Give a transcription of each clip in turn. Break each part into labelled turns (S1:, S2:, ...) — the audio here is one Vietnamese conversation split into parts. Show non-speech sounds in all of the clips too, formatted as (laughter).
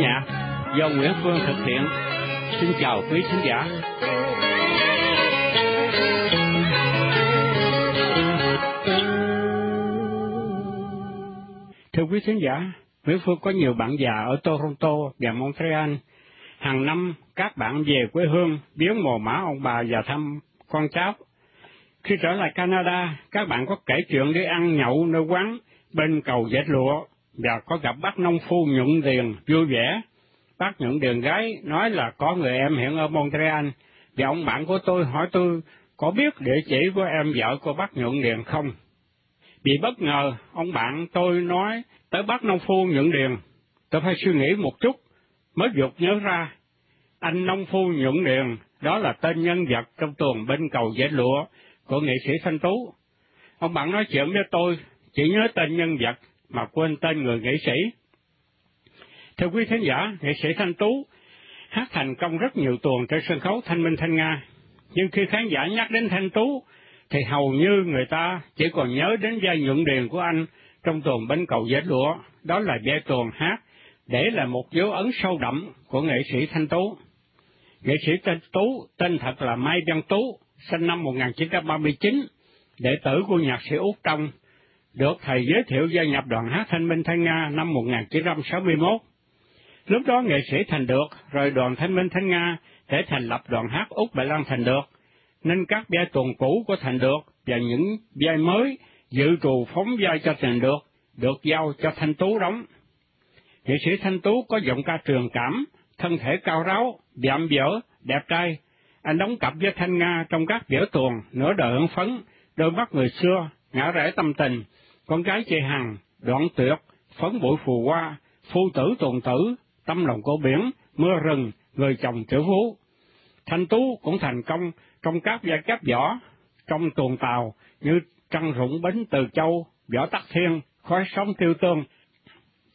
S1: nhạc do Nguyễn Phương thực hiện. Xin chào quý khán giả. Thưa quý khán giả, Nguyễn Phương có nhiều bạn già ở Toronto và Montreal. Hàng năm, các bạn về quê hương biếu mồ mã ông bà và thăm con cháu. Khi trở lại Canada, các bạn có kể chuyện đi ăn nhậu nơi quán bên cầu dệt lụa và có gặp bác nông phu nhuận điền vui vẻ. Bác nhuận điền gái nói là có người em hiện ở Montreal và ông bạn của tôi hỏi tôi có biết địa chỉ của em vợ của bác nhuận điền không? Bị bất ngờ, ông bạn tôi nói tới bác nông phu nhuận điền. Tôi phải suy nghĩ một chút, mới vụt nhớ ra. Anh nông phu nhuận điền, đó là tên nhân vật trong tuần bên cầu dễ lụa của nghệ sĩ Thanh Tú. Ông bạn nói chuyện với tôi, chỉ nhớ tên nhân vật mà quên tên người nghệ sĩ. Thưa quý khán giả, nghệ sĩ Thanh Tú hát thành công rất nhiều tuần trên sân khấu Thanh Minh Thanh Nga, nhưng khi khán giả nhắc đến Thanh Tú, thì hầu như người ta chỉ còn nhớ đến giai nhuận điền của anh trong tuần bánh cầu dệt lụa, đó là vai tuần hát, để là một dấu ấn sâu đậm của nghệ sĩ Thanh Tú. Nghệ sĩ Thanh Tú tên thật là Mai Văn Tú, sinh năm 1939, đệ tử của nhạc sĩ Út Trong, được thầy giới thiệu gia nhập đoàn hát Thanh Minh Thanh Nga năm 1961. Lúc đó nghệ sĩ thành được, rồi đoàn Thanh Minh Thanh Nga để thành lập đoàn hát Úc Bệ Lan thành được, nên các vai tuần cũ của thành được và những vai mới dự trù phóng vai cho thành được, được giao cho Thanh Tú đóng. Nghệ sĩ Thanh Tú có giọng ca trường cảm, thân thể cao ráo, dạm dở, đẹp trai. Anh đóng cặp với Thanh Nga trong các biểu tuồng, nửa đời hưng phấn, đôi mắt người xưa, ngã rẽ tâm tình, con gái chị Hằng, đoạn tuyệt, phấn bội phù hoa, phu tử tuần tử, tâm lòng cổ biển, mưa rừng, người chồng triệu phú. Thanh Tú cũng thành công trong các giai cấp võ, trong tuồng tàu như Trăng Rụng Bến Từ Châu, Võ Tắc Thiên, Khói Sống Tiêu Tương.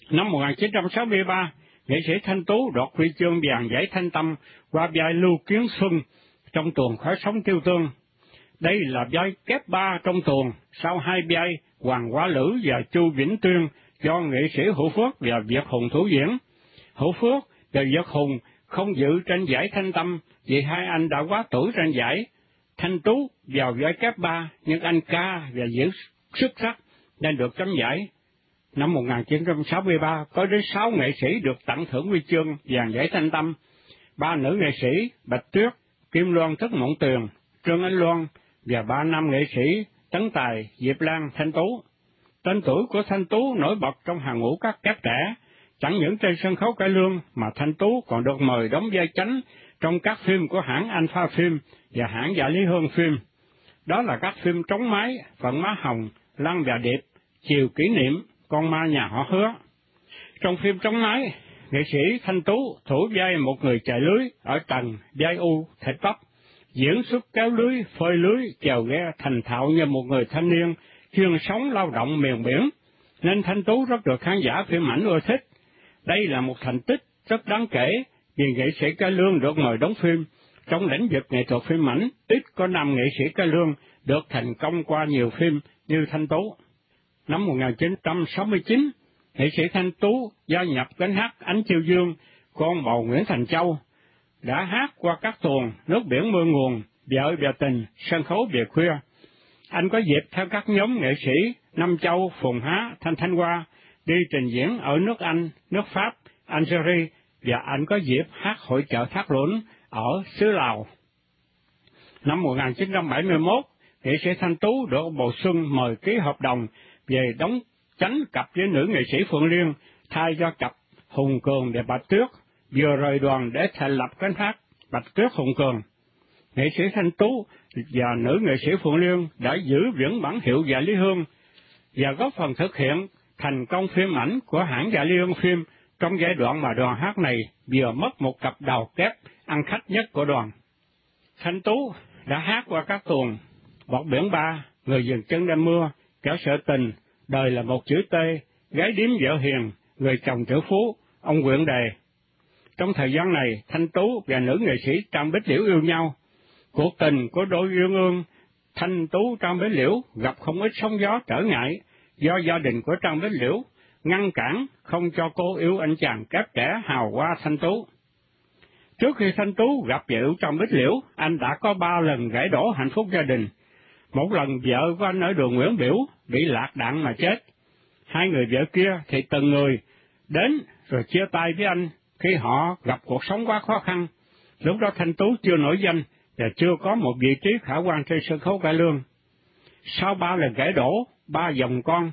S1: Năm 1963, nghệ sĩ Thanh Tú đoạt huy chương vàng giải thanh tâm qua vai Lưu Kiến Xuân trong tuồng Khói Sống Tiêu Tương. Đây là vai kép ba trong tuồng, sau hai vai Hoàng Quá Lữ và Chu Vĩnh Tuyên do nghệ sĩ Hữu Phước và Việt Hùng thủ diễn. Hữu Phước và Việt Hùng không dự tranh giải thanh tâm vì hai anh đã quá tuổi tranh giải. Thanh Tú vào giải kép ba nhưng anh ca và diễn xuất sắc nên được chấm giải. Năm 1963 có đến sáu nghệ sĩ được tặng thưởng huy chương vàng giải thanh tâm. Ba nữ nghệ sĩ Bạch Tuyết, Kim Loan thất Mộng Tuyền, Trương Anh Loan và ba nam nghệ sĩ Tấn Tài, Diệp Lan, Thanh Tú. Tên tuổi của Thanh Tú nổi bật trong hàng ngũ các kép trẻ, chẳng những trên sân khấu cải lương mà Thanh Tú còn được mời đóng vai chánh trong các phim của hãng Alpha Phim và hãng Dạ Lý Hương Phim. Đó là các phim Trống Máy, Phận Má Hồng, Lăng và Điệp, Chiều Kỷ Niệm, Con Ma Nhà Họ Hứa. Trong phim Trống Máy, nghệ sĩ Thanh Tú thủ vai một người chạy lưới ở tầng vai u, thịt bắp, diễn xuất kéo lưới, phơi lưới, chèo ghe thành thạo như một người thanh niên, chuyên sống lao động miền biển, nên Thanh Tú rất được khán giả phim ảnh ưa thích. Đây là một thành tích rất đáng kể vì nghệ sĩ ca lương được mời đóng phim. Trong lĩnh vực nghệ thuật phim ảnh, ít có nam nghệ sĩ ca lương được thành công qua nhiều phim như Thanh Tú. Năm 1969, nghệ sĩ Thanh Tú gia nhập cánh hát Ánh Chiêu Dương, con bầu Nguyễn Thành Châu, đã hát qua các tuồng Nước Biển Mưa Nguồn, Vợ bè Tình, Sân Khấu Về Khuya. Anh có dịp theo các nhóm nghệ sĩ Nam Châu, Phùng Há, Thanh Thanh Hoa đi trình diễn ở nước Anh, nước Pháp, Algeria và anh có dịp hát hội chợ Thác Lũng ở xứ Lào. Năm 1971, nghệ sĩ Thanh Tú được bầu Xuân mời ký hợp đồng về đóng chánh cặp với nữ nghệ sĩ Phượng Liên thay cho cặp Hùng Cường và Bạch Tuyết vừa rời đoàn để thành lập cánh hát Bạch Tuyết Hùng Cường. Nghệ sĩ Thanh Tú và nữ nghệ sĩ Phượng Liên đã giữ vững bản hiệu Dạ Lý Hương và góp phần thực hiện thành công phim ảnh của hãng Dạ Lý Hương phim trong giai đoạn mà đoàn hát này vừa mất một cặp đầu kép ăn khách nhất của đoàn. Thanh Tú đã hát qua các tuồng Bọt Biển Ba, Người dừng chân đêm mưa, Kéo sợ tình, Đời là một chữ T, Gái điếm vợ hiền, Người chồng trở phú, Ông quyện đề. Trong thời gian này, Thanh Tú và nữ nghệ sĩ Trang Bích Liễu yêu nhau. Cuộc tình của đôi yêu ương, Thanh Tú Trang Bích Liễu gặp không ít sóng gió trở ngại do gia đình của Trang Bích Liễu ngăn cản không cho cô yêu anh chàng kép trẻ hào hoa thanh tú. Trước khi Thanh Tú gặp vợ trong bích liễu, anh đã có ba lần gãy đổ hạnh phúc gia đình. Một lần vợ của anh ở đường Nguyễn Biểu bị lạc đạn mà chết. Hai người vợ kia thì từng người đến rồi chia tay với anh khi họ gặp cuộc sống quá khó khăn. Lúc đó Thanh Tú chưa nổi danh và chưa có một vị trí khả quan trên sân khấu cải lương. Sau ba lần gãy đổ, ba dòng con,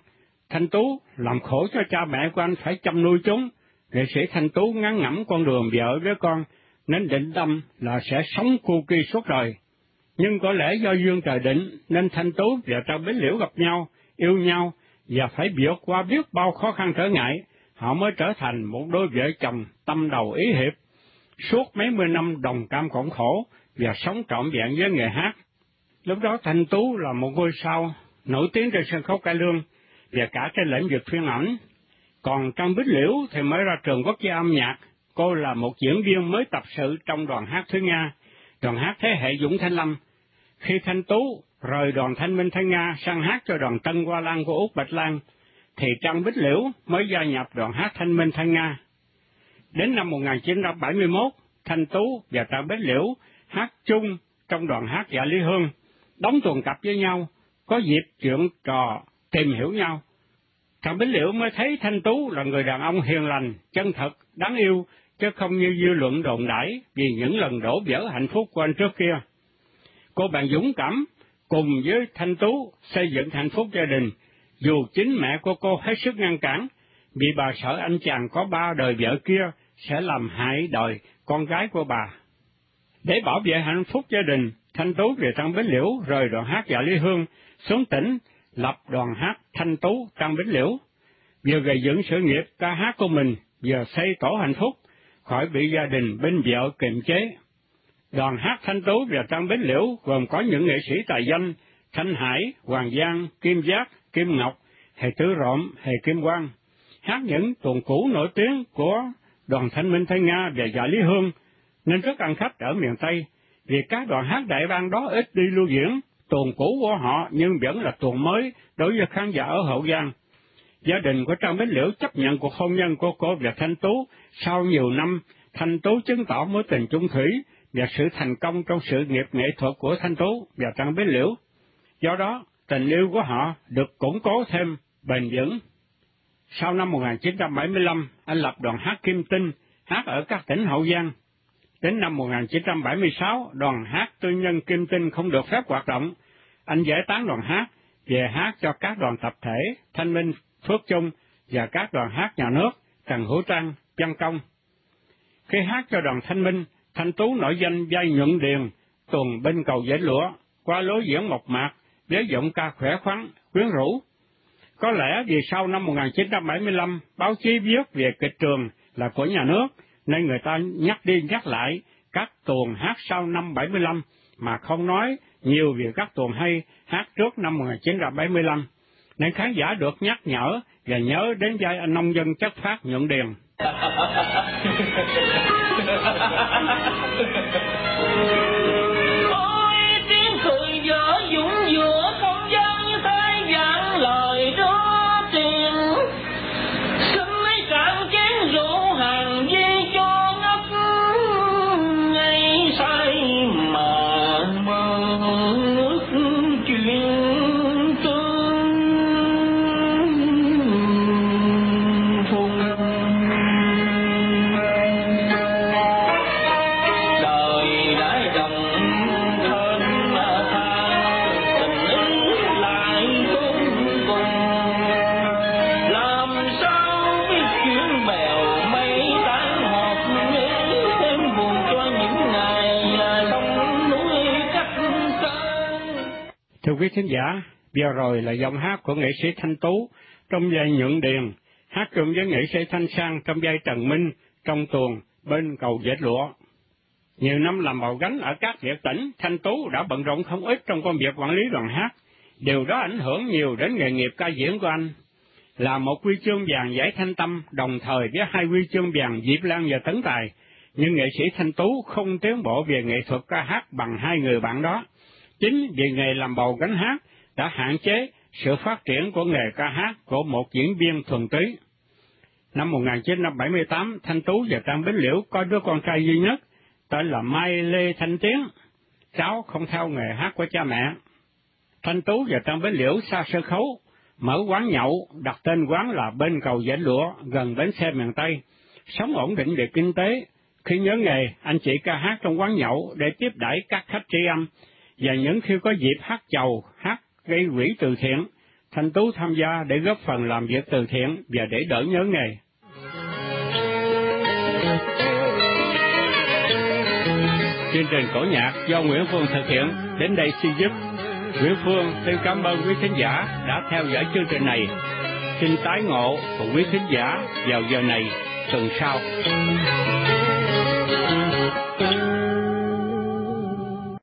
S1: Thanh Tú làm khổ cho cha mẹ của anh phải chăm nuôi chúng. Nghệ sĩ Thanh Tú ngắn ngẩm con đường vợ với con nên định tâm là sẽ sống cu kỳ suốt đời. Nhưng có lẽ do duyên trời định nên Thanh Tú và Trang bến Liễu gặp nhau, yêu nhau và phải vượt qua biết bao khó khăn trở ngại, họ mới trở thành một đôi vợ chồng tâm đầu ý hiệp, suốt mấy mươi năm đồng cam cộng khổ và sống trọn vẹn với nghề hát. Lúc đó Thanh Tú là một ngôi sao nổi tiếng trên sân khấu cải lương và cả trên lĩnh vực phim ảnh. Còn Trang Bích Liễu thì mới ra trường quốc gia âm nhạc, Cô là một diễn viên mới tập sự trong đoàn hát Thúy Nga, đoàn hát thế hệ Dũng Thanh Lâm. Khi Thanh Tú rời đoàn Thanh Minh Thanh Nga sang hát cho đoàn Tân Hoa Lan của Úc Bạch Lan, thì Trang Bích Liễu mới gia nhập đoàn hát Thanh Minh Thanh Nga. Đến năm 1971, Thanh Tú và Trang Bích Liễu hát chung trong đoàn hát Dạ Lý Hương, đóng tuần cặp với nhau, có dịp chuyện trò tìm hiểu nhau. Trang Bích Liễu mới thấy Thanh Tú là người đàn ông hiền lành, chân thật, đáng yêu, chứ không như dư luận đồn đãi vì những lần đổ vỡ hạnh phúc của anh trước kia. Cô bạn dũng cảm cùng với Thanh Tú xây dựng hạnh phúc gia đình, dù chính mẹ của cô hết sức ngăn cản, vì bà sợ anh chàng có ba đời vợ kia sẽ làm hại đời con gái của bà. Để bảo vệ hạnh phúc gia đình, Thanh Tú về Tăng Bến Liễu rời đoàn hát dạ Lý Hương xuống tỉnh lập đoàn hát Thanh Tú Tăng Bến Liễu, vừa gây dựng sự nghiệp ca hát của mình, vừa xây tổ hạnh phúc, khỏi bị gia đình bên vợ kiềm chế. Đoàn hát Thanh Tú và Tăng Bến Liễu gồm có những nghệ sĩ tài danh Thanh Hải, Hoàng Giang, Kim Giác, Kim Ngọc, hay Tứ Rộm, hay Kim Quang, hát những tuồng cũ nổi tiếng của đoàn Thanh Minh Thanh Nga về Dạ Lý Hương, nên rất ăn khách ở miền Tây, vì các đoàn hát đại bang đó ít đi lưu diễn, tuồng cũ của họ nhưng vẫn là tuồng mới đối với khán giả ở Hậu Giang. Gia đình của Trang Bến Liễu chấp nhận cuộc hôn nhân của cô và Thanh Tú. Sau nhiều năm, Thanh Tú chứng tỏ mối tình trung thủy và sự thành công trong sự nghiệp nghệ thuật của Thanh Tú và Trang Bến Liễu. Do đó, tình yêu của họ được củng cố thêm bền vững. Sau năm 1975, anh lập đoàn hát Kim Tinh, hát ở các tỉnh Hậu Giang. Đến năm 1976, đoàn hát tư nhân Kim Tinh không được phép hoạt động. Anh giải tán đoàn hát, về hát cho các đoàn tập thể, thanh minh, Phước chung và các đoàn hát nhà nước Trần Hữu Trang, Văn Công. Khi hát cho đoàn Thanh Minh, Thanh Tú nổi danh vai nhuận điền, tuần bên cầu dễ lũa, qua lối diễn mộc mạc, với giọng ca khỏe khoắn, quyến rũ. Có lẽ vì sau năm 1975, báo chí viết về kịch trường là của nhà nước, nên người ta nhắc đi nhắc lại các tuồng hát sau năm 75, mà không nói nhiều về các tuồng hay hát trước năm 1975 nên khán giả được nhắc nhở và nhớ đến giai anh nông dân chất phát nhuận điền.
S2: Ôi (laughs)
S1: thính giả, vừa rồi là giọng hát của nghệ sĩ Thanh Tú trong giai Nhuận Điền, hát chung với nghệ sĩ Thanh Sang trong giai Trần Minh trong tuồng bên cầu dệt lụa. Nhiều năm làm bầu gánh ở các địa tỉnh, Thanh Tú đã bận rộn không ít trong công việc quản lý đoàn hát. Điều đó ảnh hưởng nhiều đến nghề nghiệp ca diễn của anh. Là một huy chương vàng giải thanh tâm đồng thời với hai huy chương vàng Diệp Lan và Tấn Tài, nhưng nghệ sĩ Thanh Tú không tiến bộ về nghệ thuật ca hát bằng hai người bạn đó. Chính vì nghề làm bầu gánh hát đã hạn chế sự phát triển của nghề ca hát của một diễn viên thuần túy. Năm 1978, Thanh Tú và Trang Bến Liễu có đứa con trai duy nhất, tên là Mai Lê Thanh Tiến. Cháu không theo nghề hát của cha mẹ. Thanh Tú và Trang Bến Liễu xa sân khấu, mở quán nhậu, đặt tên quán là bên cầu Dãy Lụa, gần bến xe miền Tây. Sống ổn định về kinh tế. Khi nhớ nghề, anh chị ca hát trong quán nhậu để tiếp đãi các khách tri âm, và những khi có dịp hát chầu, hát gây quỹ từ thiện, Thanh Tú tham gia để góp phần làm việc từ thiện và để đỡ nhớ nghề. Chương trình cổ nhạc do Nguyễn Phương thực hiện đến đây xin giúp. Nguyễn Phương xin cảm ơn quý khán giả đã theo dõi chương trình này. Xin tái ngộ cùng quý khán giả vào giờ này tuần sau.